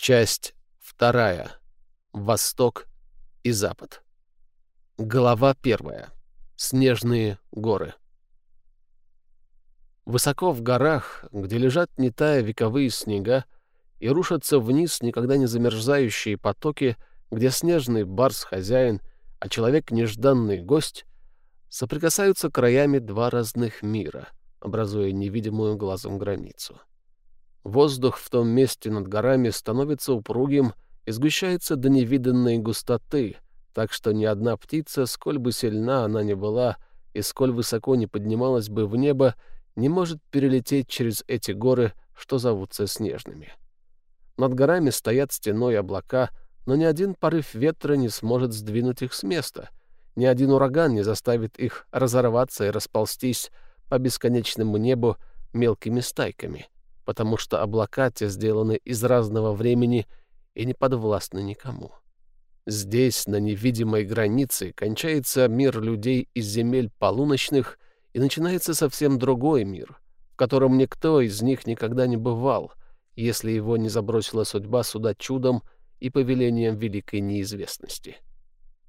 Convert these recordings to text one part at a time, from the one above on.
Часть вторая. Восток и Запад. Глава первая. Снежные горы. Высоко в горах, где лежат не тая вековые снега и рушатся вниз никогда не замерзающие потоки, где снежный барс-хозяин, а человек — нежданный гость, соприкасаются краями два разных мира, образуя невидимую глазом границу. Воздух в том месте над горами становится упругим и сгущается до невиданной густоты, так что ни одна птица, сколь бы сильна она ни была и сколь высоко не поднималась бы в небо, не может перелететь через эти горы, что зовутся снежными. Над горами стоят стеной облака, но ни один порыв ветра не сможет сдвинуть их с места, ни один ураган не заставит их разорваться и расползтись по бесконечному небу мелкими стайками — потому что облака те сделаны из разного времени и не подвластны никому. Здесь, на невидимой границе, кончается мир людей из земель полуночных, и начинается совсем другой мир, в котором никто из них никогда не бывал, если его не забросила судьба сюда чудом и повелением великой неизвестности.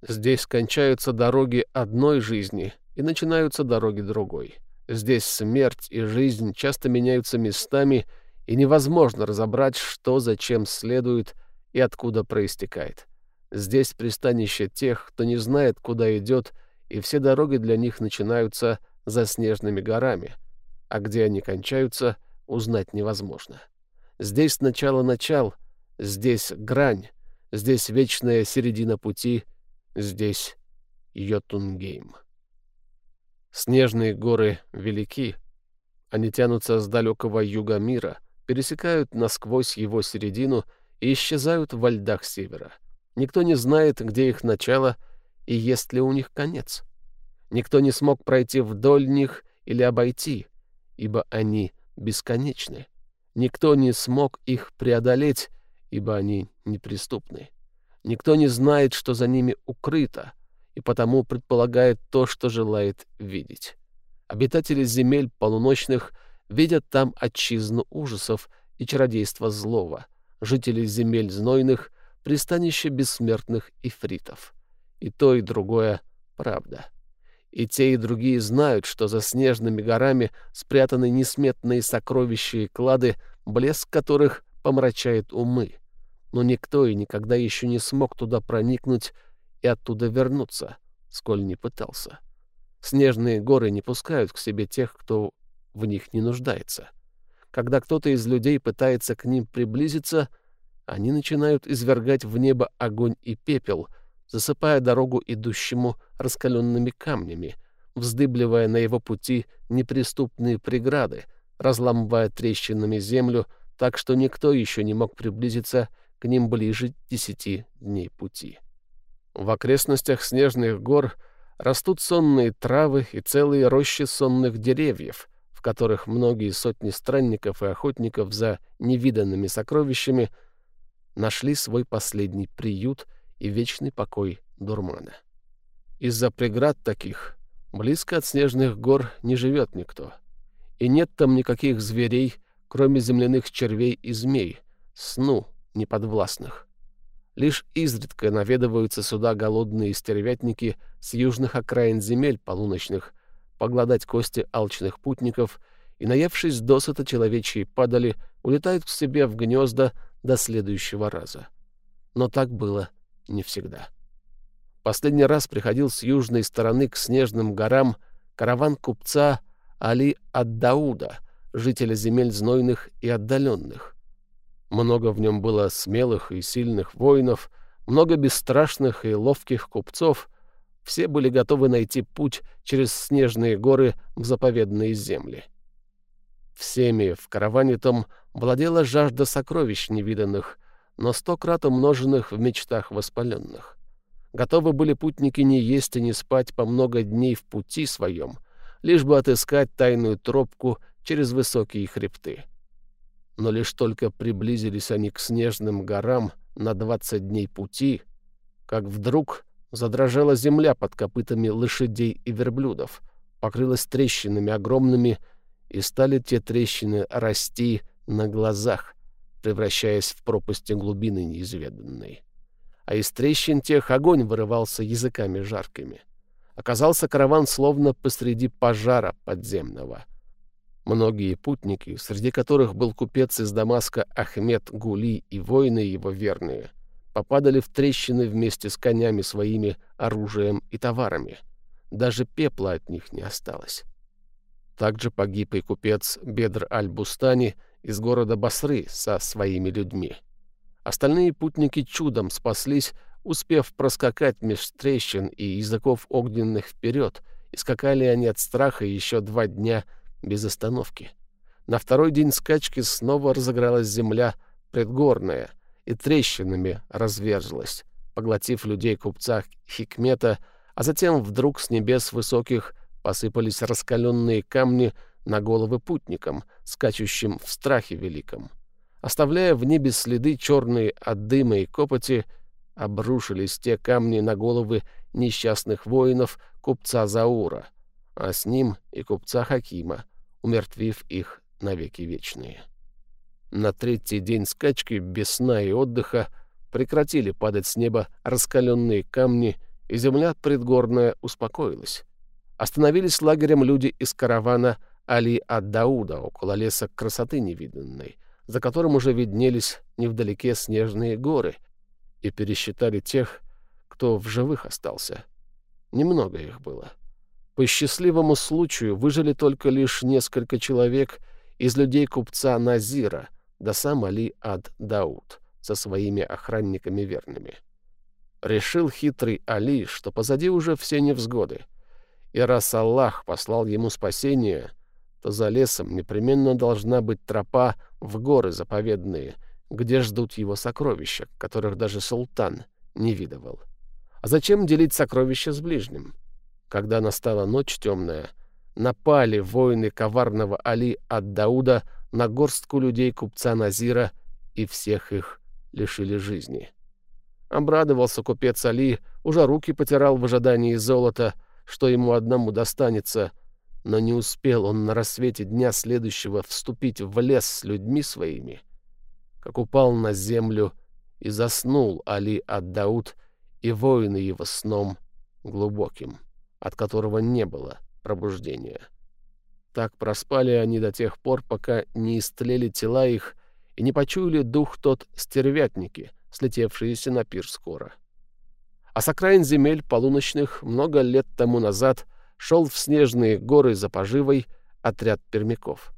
Здесь кончаются дороги одной жизни и начинаются дороги другой — Здесь смерть и жизнь часто меняются местами, и невозможно разобрать, что зачем следует и откуда проистекает. Здесь пристанище тех, кто не знает, куда идет, и все дороги для них начинаются за снежными горами, а где они кончаются, узнать невозможно. Здесь начало начал, здесь грань, здесь вечная середина пути, здесь Йотунгейм. Снежные горы велики. Они тянутся с далекого юга мира, пересекают насквозь его середину и исчезают во льдах севера. Никто не знает, где их начало и есть ли у них конец. Никто не смог пройти вдоль них или обойти, ибо они бесконечны. Никто не смог их преодолеть, ибо они неприступны. Никто не знает, что за ними укрыто, и потому предполагает то, что желает видеть. Обитатели земель полуночных видят там отчизну ужасов и чародейства злого, жители земель знойных — пристанище бессмертных ифритов. И то, и другое — правда. И те, и другие знают, что за снежными горами спрятаны несметные сокровища и клады, блеск которых помрачает умы. Но никто и никогда еще не смог туда проникнуть и оттуда вернуться, сколь не пытался. Снежные горы не пускают к себе тех, кто в них не нуждается. Когда кто-то из людей пытается к ним приблизиться, они начинают извергать в небо огонь и пепел, засыпая дорогу идущему раскаленными камнями, вздыбливая на его пути неприступные преграды, разламывая трещинами землю, так что никто еще не мог приблизиться к ним ближе десяти дней пути. В окрестностях снежных гор растут сонные травы и целые рощи сонных деревьев, в которых многие сотни странников и охотников за невиданными сокровищами нашли свой последний приют и вечный покой дурмана. Из-за преград таких близко от снежных гор не живет никто, и нет там никаких зверей, кроме земляных червей и змей, сну неподвластных. Лишь изредка наведываются сюда голодные стервятники с южных окраин земель полуночных, погладать кости алчных путников и, наевшись досыта человечьей падали, улетают к себе в гнезда до следующего раза. Но так было не всегда. Последний раз приходил с южной стороны к снежным горам караван купца Али Аддауда, жителя земель знойных и отдаленных. Много в нем было смелых и сильных воинов, много бесстрашных и ловких купцов. Все были готовы найти путь через снежные горы в заповедные земли. Всеми в караване том владела жажда сокровищ невиданных, но сто крат умноженных в мечтах воспаленных. Готовы были путники не есть и не спать по много дней в пути своем, лишь бы отыскать тайную тропку через высокие хребты но лишь только приблизились они к снежным горам на двадцать дней пути, как вдруг задрожала земля под копытами лошадей и верблюдов, покрылась трещинами огромными, и стали те трещины расти на глазах, превращаясь в пропасти глубины неизведанной. А из трещин тех огонь вырывался языками жаркими. Оказался караван словно посреди пожара подземного. Многие путники, среди которых был купец из Дамаска Ахмед Гули и воины его верные, попадали в трещины вместе с конями своими, оружием и товарами. Даже пепла от них не осталось. Также погиб и купец Бедр Аль-Бустани из города Басры со своими людьми. Остальные путники чудом спаслись, успев проскакать меж трещин и языков огненных вперед, и скакали они от страха еще два дня без остановки. На второй день скачки снова разыгралась земля предгорная и трещинами разверзлась, поглотив людей купца Хикмета, а затем вдруг с небес высоких посыпались раскаленные камни на головы путникам, скачущим в страхе великом. Оставляя в небе следы черные от дыма и копоти, обрушились те камни на головы несчастных воинов купца Заура, а с ним и купца Хакима, умертвив их навеки вечные. На третий день скачки без сна и отдыха прекратили падать с неба раскаленные камни, и земля предгорная успокоилась. Остановились лагерем люди из каравана Али ад-Дауда около леса красоты невиданной, за которым уже виднелись невдалеке снежные горы, и пересчитали тех, кто в живых остался. Немного их было. По счастливому случаю выжили только лишь несколько человек из людей купца Назира, да сам Али ад-Дауд со своими охранниками верными. Решил хитрый Али, что позади уже все невзгоды — и раз Аллах послал ему спасение, то за лесом непременно должна быть тропа в горы заповедные, где ждут его сокровища, которых даже султан не видывал. А зачем делить сокровища с ближним? Когда настала ночь темная, напали воины коварного Али от Дауда на горстку людей купца Назира и всех их лишили жизни. Обрадовался купец Али, уже руки потирал в ожидании золота — что ему одному достанется, но не успел он на рассвете дня следующего вступить в лес с людьми своими, как упал на землю и заснул Али ад-Дауд и воины его сном глубоким, от которого не было пробуждения. Так проспали они до тех пор, пока не истлели тела их и не почуяли дух тот стервятники, слетевшиеся на пир скоро. А с окраин земель полуночных много лет тому назад шел в снежные горы за поживой отряд пермяков.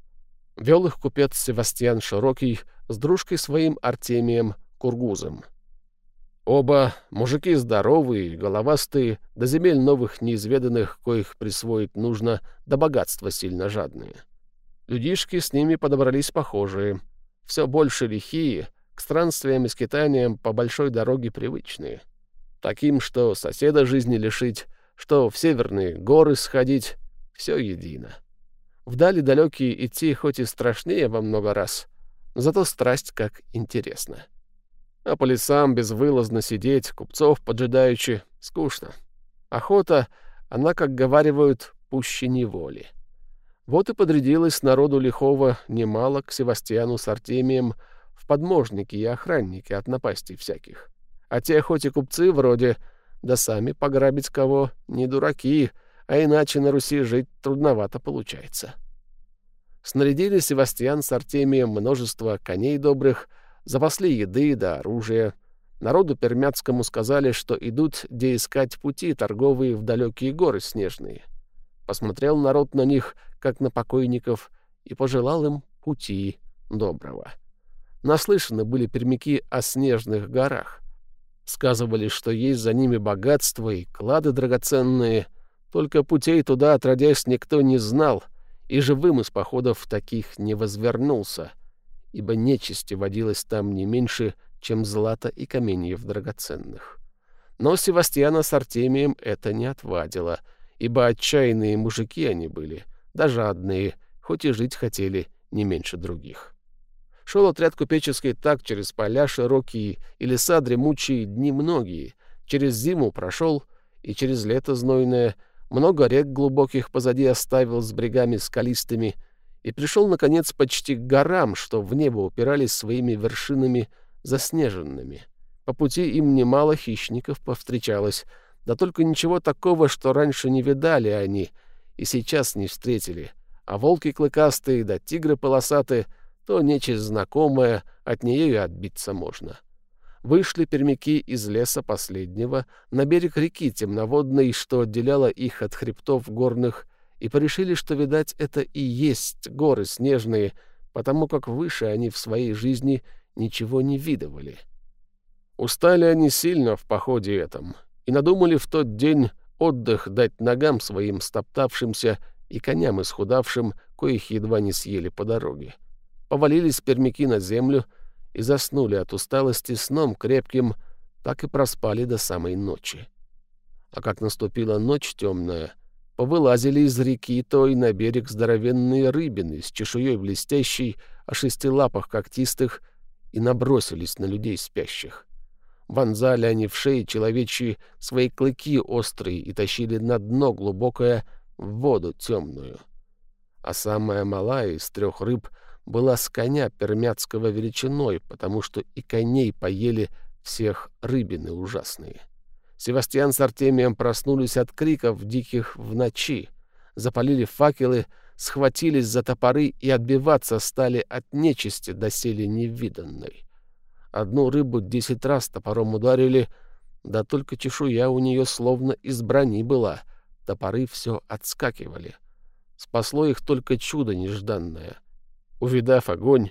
Вел их купец Севастьян Широкий с дружкой своим Артемием Кургузом. Оба мужики здоровые, головастые, до земель новых неизведанных, коих присвоить нужно, до богатства сильно жадные. Людишки с ними подобрались похожие, все больше лихие, к странствиям и скитаниям по большой дороге привычные. Таким, что соседа жизни лишить, что в северные горы сходить — все едино. Вдали далекие идти хоть и страшнее во много раз, но зато страсть как интересно. А по лесам безвылазно сидеть, купцов поджидаючи, скучно. Охота, она, как говаривают, пуще неволи. Вот и подрядилось народу лихого немало к Севастьяну с Артемием в подможники и охранники от напастей всяких. А те хоть и купцы вроде, да сами пограбить кого не дураки, а иначе на Руси жить трудновато получается. Снарядили Севастьян с Артемием множество коней добрых, запасли еды да оружия. Народу пермяцкому сказали, что идут где искать пути торговые в далекие горы снежные. Посмотрел народ на них, как на покойников, и пожелал им пути доброго. Наслышаны были пермяки о снежных горах. Сказывали, что есть за ними богатство и клады драгоценные, только путей туда, отродясь, никто не знал, и живым из походов таких не возвернулся, ибо нечисти водилось там не меньше, чем злато и каменьев драгоценных. Но Севастьяна с Артемием это не отвадило, ибо отчаянные мужики они были, да жадные, хоть и жить хотели не меньше других. Шел отряд купеческий так через поля широкие и леса дремучие дни многие. Через зиму прошел и через лето знойное много рек глубоких позади оставил с брегами скалистыми и пришел, наконец, почти к горам, что в небо упирались своими вершинами заснеженными. По пути им немало хищников повстречалось, да только ничего такого, что раньше не видали они и сейчас не встретили. А волки клыкастые да тигры полосатые — то нечисть знакомая, от нее и отбиться можно. Вышли пермяки из леса последнего на берег реки темноводной, что отделяло их от хребтов горных, и порешили, что, видать, это и есть горы снежные, потому как выше они в своей жизни ничего не видывали. Устали они сильно в походе этом и надумали в тот день отдых дать ногам своим стоптавшимся и коням исхудавшим, коих едва не съели по дороге. Повалились пермяки на землю и заснули от усталости сном крепким, так и проспали до самой ночи. А как наступила ночь темная, повылазили из реки той на берег здоровенные рыбины с чешуей блестящей, о шести лапах когтистых, и набросились на людей спящих. Вонзали они в шеи человечьи свои клыки острые и тащили на дно глубокое в воду темную. А самая малая из трех рыб была с коня пермяцкого величиной, потому что и коней поели всех рыбины ужасные. Севастьян с Артемием проснулись от криков диких в ночи, запалили факелы, схватились за топоры и отбиваться стали от нечисти доселе невиданной. Одну рыбу десять раз топором ударили, да только чешуя у нее словно из брони была, топоры все отскакивали. Спасло их только чудо нежданное. Увидав огонь,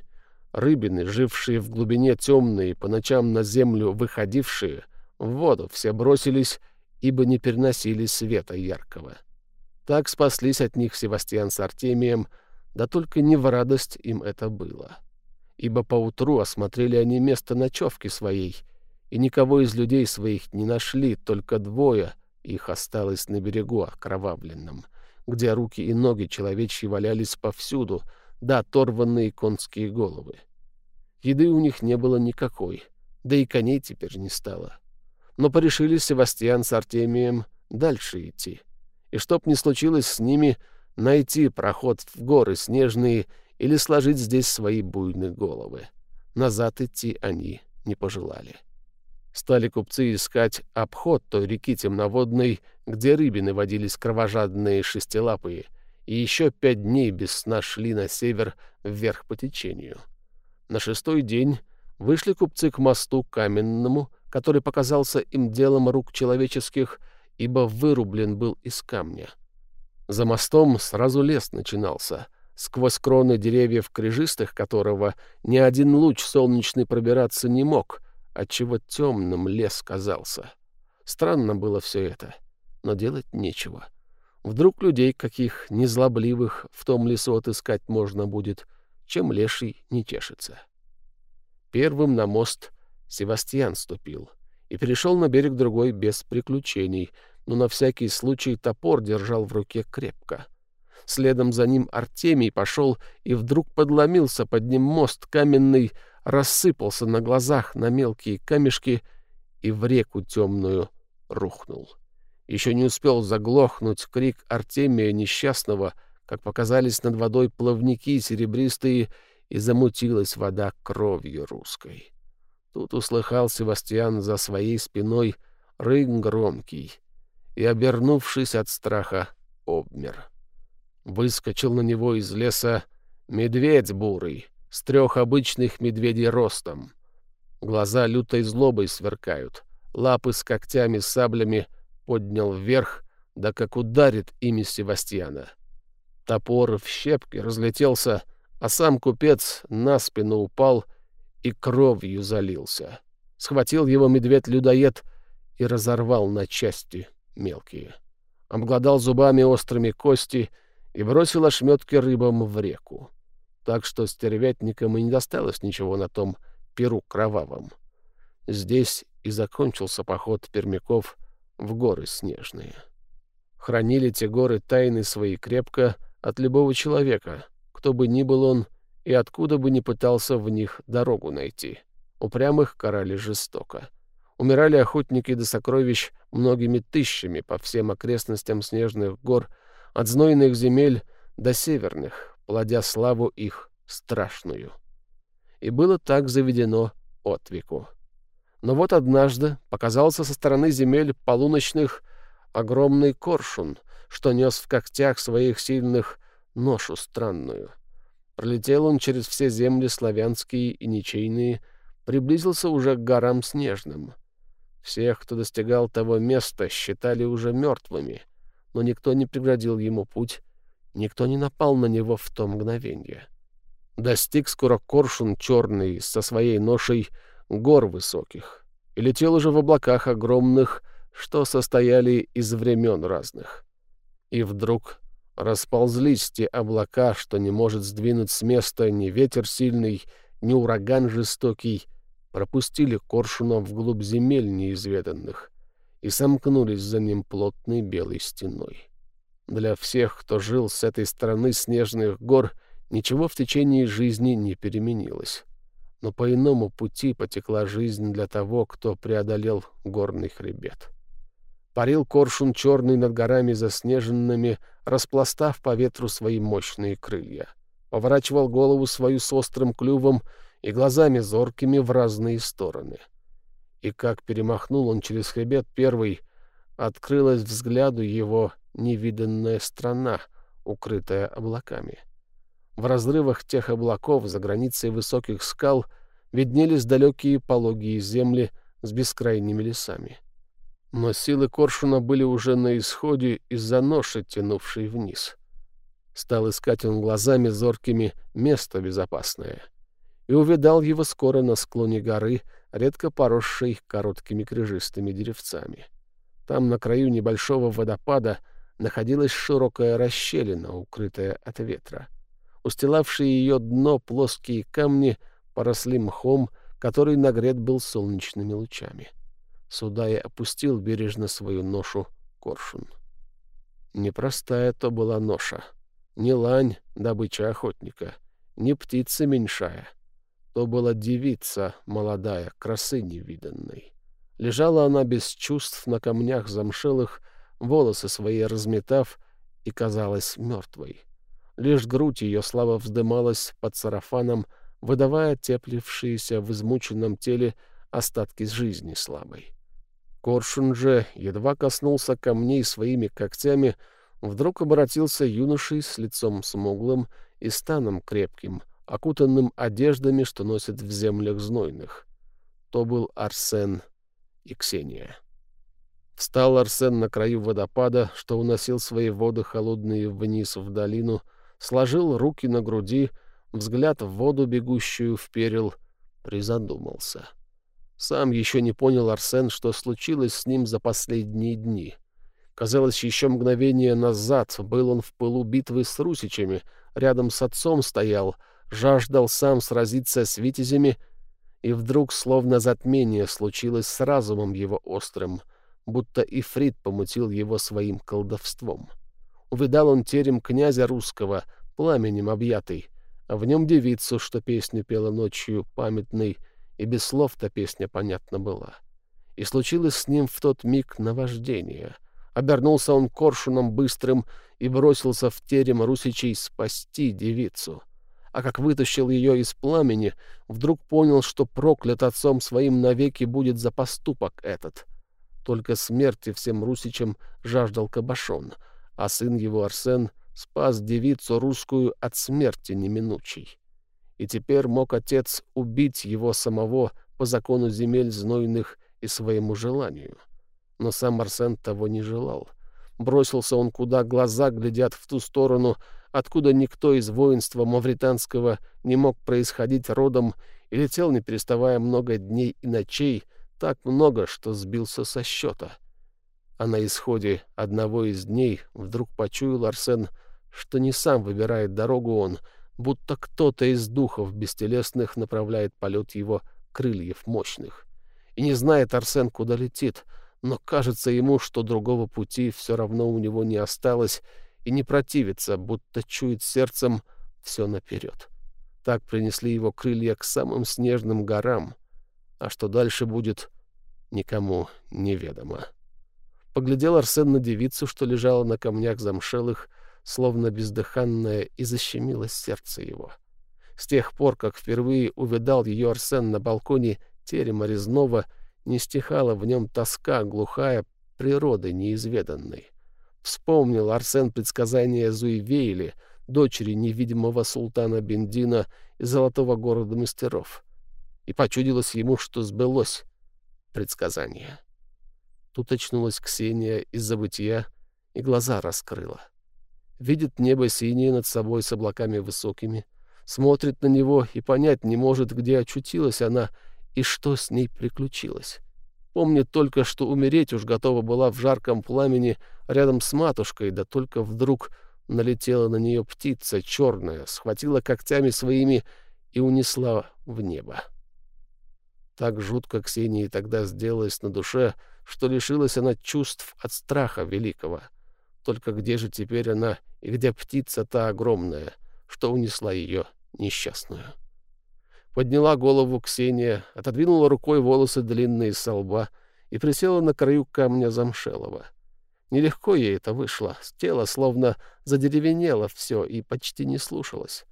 рыбины, жившие в глубине темные, по ночам на землю выходившие, в воду все бросились, ибо не переносили света яркого. Так спаслись от них Севастьян с Артемием, да только не в радость им это было. Ибо поутру осмотрели они место ночевки своей, и никого из людей своих не нашли, только двое их осталось на берегу окровавленном, где руки и ноги человечьи валялись повсюду, да оторванные конские головы. Еды у них не было никакой, да и коней теперь не стало но порешили Севастьян с Артемием дальше идти. И чтоб не случилось с ними, найти проход в горы снежные или сложить здесь свои буйные головы. Назад идти они не пожелали. Стали купцы искать обход той реки темноводной, где рыбины водились кровожадные шестилапые, и еще пять дней без сна шли на север вверх по течению. На шестой день вышли купцы к мосту каменному, который показался им делом рук человеческих, ибо вырублен был из камня. За мостом сразу лес начинался, сквозь кроны деревьев крежистых которого ни один луч солнечный пробираться не мог, отчего темным лес казался. Странно было все это, но делать нечего. Вдруг людей каких незлобливых в том лесу отыскать можно будет, чем леший не тешится. Первым на мост Севастьян ступил и перешел на берег другой без приключений, но на всякий случай топор держал в руке крепко. Следом за ним Артемий пошел и вдруг подломился под ним мост каменный, рассыпался на глазах на мелкие камешки и в реку темную рухнул. Еще не успел заглохнуть крик Артемия несчастного, как показались над водой плавники серебристые, и замутилась вода кровью русской. Тут услыхал Севастьян за своей спиной рык громкий и, обернувшись от страха, обмер. Выскочил на него из леса медведь бурый, с трех обычных медведей ростом. Глаза лютой злобой сверкают, лапы с когтями саблями поднял вверх, да как ударит ими Севастьяна. Топор в щепки разлетелся, а сам купец на спину упал — и кровью залился. Схватил его медведь-людоед и разорвал на части мелкие. Обглодал зубами острыми кости и бросил ошметки рыбам в реку. Так что стервятникам и не досталось ничего на том перу кровавом. Здесь и закончился поход пермяков в горы снежные. Хранили те горы тайны свои крепко от любого человека, кто бы ни был он, и откуда бы ни пытался в них дорогу найти. Упрямых карали жестоко. Умирали охотники до сокровищ многими тысячами по всем окрестностям снежных гор, от знойных земель до северных, плодя славу их страшную. И было так заведено отвеку. Но вот однажды показался со стороны земель полуночных огромный коршун, что нес в когтях своих сильных ношу странную. Пролетел он через все земли славянские и ничейные, приблизился уже к горам снежным. Всех, кто достигал того места, считали уже мертвыми, но никто не преградил ему путь, никто не напал на него в то мгновенье. Достиг скоро коршун черный со своей ношей гор высоких и летел уже в облаках огромных, что состояли из времен разных. И вдруг расползлись те облака, что не может сдвинуть с места ни ветер сильный, ни ураган жестокий, пропустили коршуна вглубь земель неизведанных и сомкнулись за ним плотной белой стеной. Для всех, кто жил с этой стороны снежных гор, ничего в течение жизни не переменилось. Но по иному пути потекла жизнь для того, кто преодолел горный хребет. Парил коршун черный над горами заснеженными, распластав по ветру свои мощные крылья. Поворачивал голову свою с острым клювом и глазами зоркими в разные стороны. И как перемахнул он через хребет первый, открылась взгляду его невиданная страна, укрытая облаками. В разрывах тех облаков за границей высоких скал виднелись далекие пологие земли с бескрайними лесами. Но силы Коршуна были уже на исходе из-за ноши, тянувшей вниз. Стал искать он глазами зоркими место безопасное — и увидал его скоро на склоне горы, редко поросшей короткими крыжистыми деревцами. Там, на краю небольшого водопада, находилась широкая расщелина, укрытая от ветра. Устилавшие ее дно плоские камни поросли мхом, который нагрет был солнечными лучами. Сюда и опустил бережно свою ношу коршун. Непростая то была ноша. Не лань, добыча охотника, не птица меньшая — то была девица молодая, красы невиданной. Лежала она без чувств на камнях замшелых, волосы свои разметав, и казалась мертвой. Лишь грудь ее слабо вздымалась под сарафаном, выдавая теплившиеся в измученном теле остатки жизни слабой. Коршун же едва коснулся камней своими когтями, вдруг обратился юношей с лицом смуглым и станом крепким, окутанным одеждами, что носят в землях знойных. То был Арсен и Ксения. Встал Арсен на краю водопада, что уносил свои воды холодные вниз в долину, сложил руки на груди, взгляд в воду, бегущую вперил, призадумался. Сам еще не понял Арсен, что случилось с ним за последние дни. Казалось, еще мгновение назад был он в пылу битвы с русичами, рядом с отцом стоял — жаждал сам сразиться с витязями, и вдруг словно затмение случилось с разумом его острым, будто Ифрит помутил его своим колдовством. Увидал он терем князя русского, пламенем объятый, а в нем девицу, что песню пела ночью памятной, и без слов-то песня понятна была. И случилось с ним в тот миг наваждение. Обернулся он коршуном быстрым и бросился в терем русичей спасти девицу — а как вытащил ее из пламени, вдруг понял, что проклят отцом своим навеки будет за поступок этот. Только смерти всем русичам жаждал Кабашон, а сын его Арсен спас девицу русскую от смерти неминучей. И теперь мог отец убить его самого по закону земель знойных и своему желанию. Но сам Арсен того не желал. Бросился он, куда глаза глядят в ту сторону — откуда никто из воинства мавританского не мог происходить родом, и летел, не переставая много дней и ночей, так много, что сбился со счета. А на исходе одного из дней вдруг почуял Арсен, что не сам выбирает дорогу он, будто кто-то из духов бестелесных направляет полет его крыльев мощных. И не знает Арсен, куда летит, но кажется ему, что другого пути все равно у него не осталось, и не противится, будто чует сердцем все наперед. Так принесли его крылья к самым снежным горам, а что дальше будет, никому неведомо. Поглядел Арсен на девицу, что лежала на камнях замшелых, словно бездыханное, и защемило сердце его. С тех пор, как впервые увидал ее Арсен на балконе терема резного, не стихала в нем тоска глухая природы неизведанной. Вспомнил Арсен предсказания Зуевейли, дочери невидимого султана Бендина из золотого города мастеров. И почудилось ему, что сбылось предсказание. Тут очнулась Ксения из забытия и глаза раскрыла. Видит небо синее над собой с облаками высокими — смотрит на него и понять не может, где очутилась она и что с ней приключилось. Помнит только, что умереть уж готова была в жарком пламени рядом с матушкой, да только вдруг налетела на нее птица черная, схватила когтями своими и унесла в небо. Так жутко Ксении тогда сделалось на душе, что лишилась она чувств от страха великого. Только где же теперь она и где птица та огромная, что унесла ее несчастную. Подняла голову Ксения, отодвинула рукой волосы длинные со лба и присела на краю камня замшелого. Нелегко ей это вышло, тело словно задеревенело все и почти не слушалось.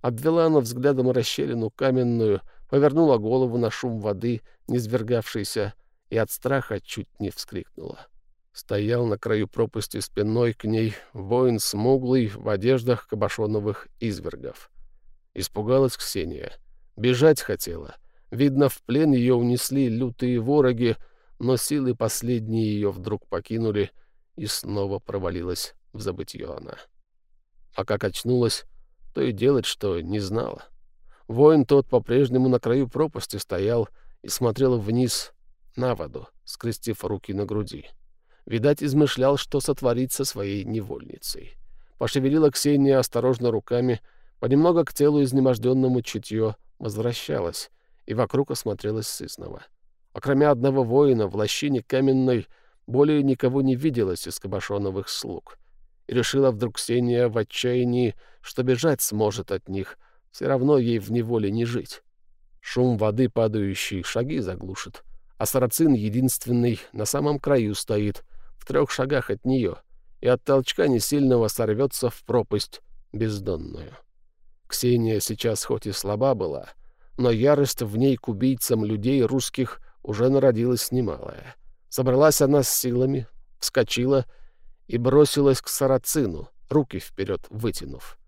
Обвела она взглядом расщелину каменную, повернула голову на шум воды, низвергавшийся, и от страха чуть не вскрикнула. Стоял на краю пропасти спиной к ней воин смуглый в одеждах кабашоновых извергов. Испугалась Ксения. Бежать хотела. Видно, в плен ее унесли лютые вороги, но силы последние ее вдруг покинули, и снова провалилась в забытье она. А как очнулась, то и делать, что не знала. Воин тот по-прежнему на краю пропасти стоял и смотрел вниз на воду, скрестив руки на груди. Видать, измышлял, что сотворить со своей невольницей. Пошевелила Ксения осторожно руками — Понемногу к телу изнеможденному чутье возвращалось, и вокруг осмотрелась сызнова. Окромя одного воина в лощине каменной более никого не виделось из кабашоновых слуг. И решила вдруг Ксения в отчаянии, что бежать сможет от них, все равно ей в неволе не жить. Шум воды, падающий, шаги заглушит, а сарацин единственный на самом краю стоит, в трех шагах от нее, и от толчка несильного сорвется в пропасть бездонную. Ксения сейчас хоть и слаба была, но ярость в ней к убийцам людей русских уже народилась немалая. Собралась она с силами, вскочила и бросилась к сарацину, руки вперед вытянув.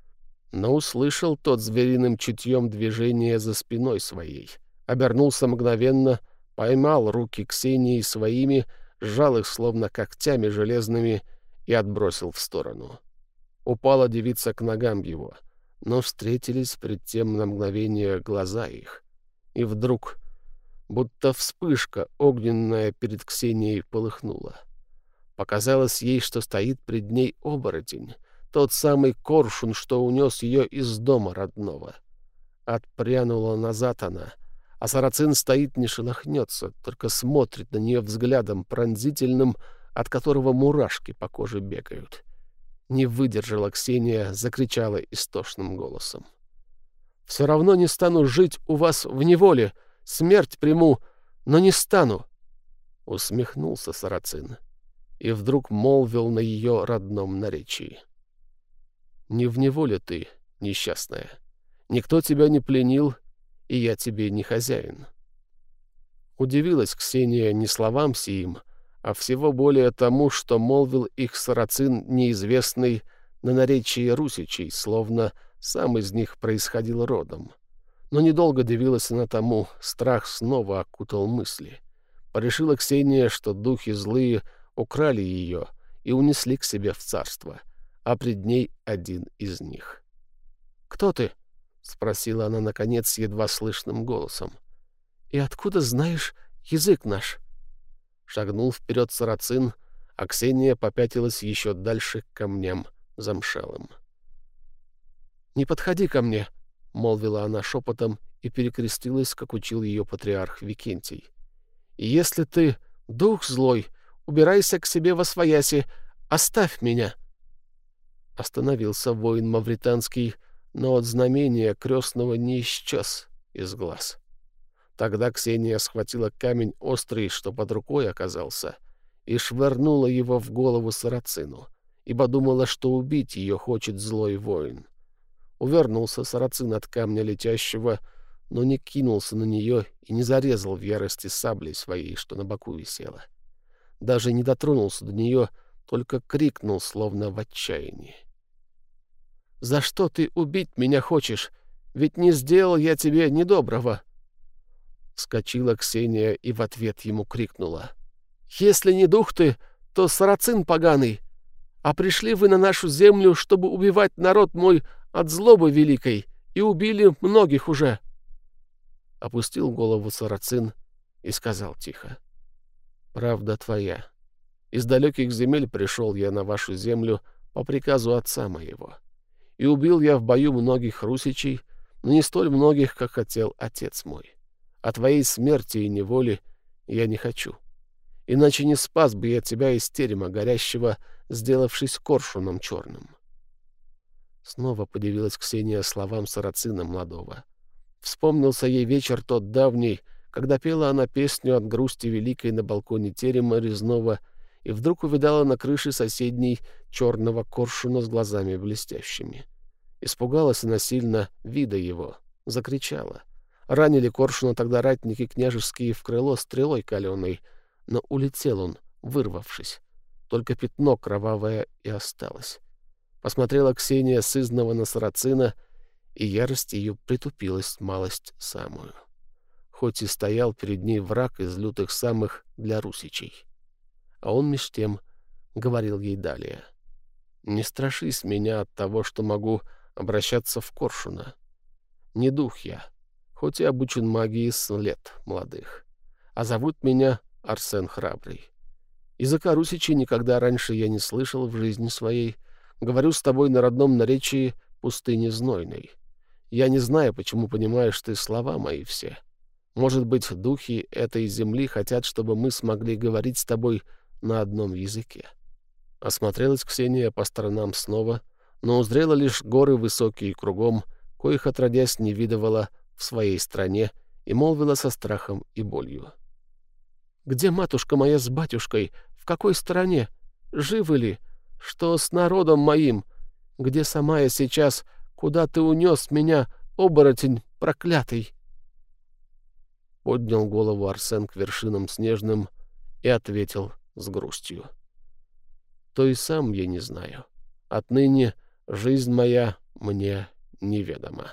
Но услышал тот звериным чутьем движение за спиной своей. Обернулся мгновенно, поймал руки Ксении своими, сжал их словно когтями железными и отбросил в сторону. Упала девица к ногам его — но встретились пред тем на мгновение глаза их. И вдруг, будто вспышка огненная перед Ксенией полыхнула. Показалось ей, что стоит пред ней оборотень, тот самый коршун, что унес ее из дома родного. Отпрянула назад она, а сарацин стоит, не шелохнется, только смотрит на нее взглядом пронзительным, от которого мурашки по коже бегают. Не выдержала Ксения, закричала истошным голосом. «Все равно не стану жить у вас в неволе. Смерть приму, но не стану!» Усмехнулся Сарацин и вдруг молвил на ее родном наречии. «Не в неволе ты, несчастная. Никто тебя не пленил, и я тебе не хозяин». Удивилась Ксения не словам сиим, а всего более тому, что молвил их сарацин неизвестный на наречии русичей, словно сам из них происходил родом. Но недолго дивилась она тому, страх снова окутал мысли. Порешила Ксения, что духи злые украли ее и унесли к себе в царство, а пред ней один из них. «Кто ты?» — спросила она, наконец, едва слышным голосом. «И откуда знаешь язык наш?» Шагнул вперед сарацин, а Ксения попятилась еще дальше к камням замшелым. «Не подходи ко мне», — молвила она шепотом и перекрестилась, как учил ее патриарх Викентий. «И если ты дух злой, убирайся к себе во свояси, оставь меня». Остановился воин мавританский, но от знамения крестного не исчез из глаз. Тогда Ксения схватила камень острый, что под рукой оказался, и швырнула его в голову сарацину. ибо думала, что убить ее хочет злой воин. Увернулся сарацин от камня летящего, но не кинулся на нее и не зарезал в ярости саблей своей, что на боку висела. Даже не дотронулся до нее, только крикнул, словно в отчаянии. «За что ты убить меня хочешь? Ведь не сделал я тебе недоброго!» Скочила Ксения и в ответ ему крикнула. «Если не дух ты, то сарацин поганый! А пришли вы на нашу землю, чтобы убивать народ мой от злобы великой, и убили многих уже!» Опустил голову сарацин и сказал тихо. «Правда твоя. Из далеких земель пришел я на вашу землю по приказу отца моего. И убил я в бою многих русичей, но не столь многих, как хотел отец мой. А твоей смерти и неволи я не хочу. Иначе не спас бы я тебя из терема горящего, сделавшись коршуном черным. Снова подивилась Ксения словам сарацина молодого. Вспомнился ей вечер тот давний, когда пела она песню от грусти великой на балконе терема резного и вдруг увидала на крыше соседней черного коршуна с глазами блестящими. Испугалась она сильно вида его, закричала — Ранили коршуна тогда ратники княжеские в крыло стрелой каленой, но улетел он, вырвавшись. Только пятно кровавое и осталось. Посмотрела Ксения сызного на сарацина, и ярость ее притупилась малость самую. Хоть и стоял перед ней враг из лютых самых для русичей. А он меж тем говорил ей далее. «Не страшись меня от того, что могу обращаться в коршуна. Не дух я, хоть и обучен магии с лет молодых. А зовут меня Арсен Храбрый. Языка русичи никогда раньше я не слышал в жизни своей. Говорю с тобой на родном наречии пустыни знойной. Я не знаю, почему понимаешь ты слова мои все. Может быть, духи этой земли хотят, чтобы мы смогли говорить с тобой на одном языке. Осмотрелась Ксения по сторонам снова, но узрела лишь горы высокие кругом, коих отродясь не видывала в своей стране и молвила со страхом и болью. «Где матушка моя с батюшкой? В какой стороне? Живы ли? Что с народом моим? Где сама я сейчас? Куда ты унес меня, оборотень проклятый?» Поднял голову Арсен к вершинам снежным и ответил с грустью. «То и сам я не знаю. Отныне жизнь моя мне неведома».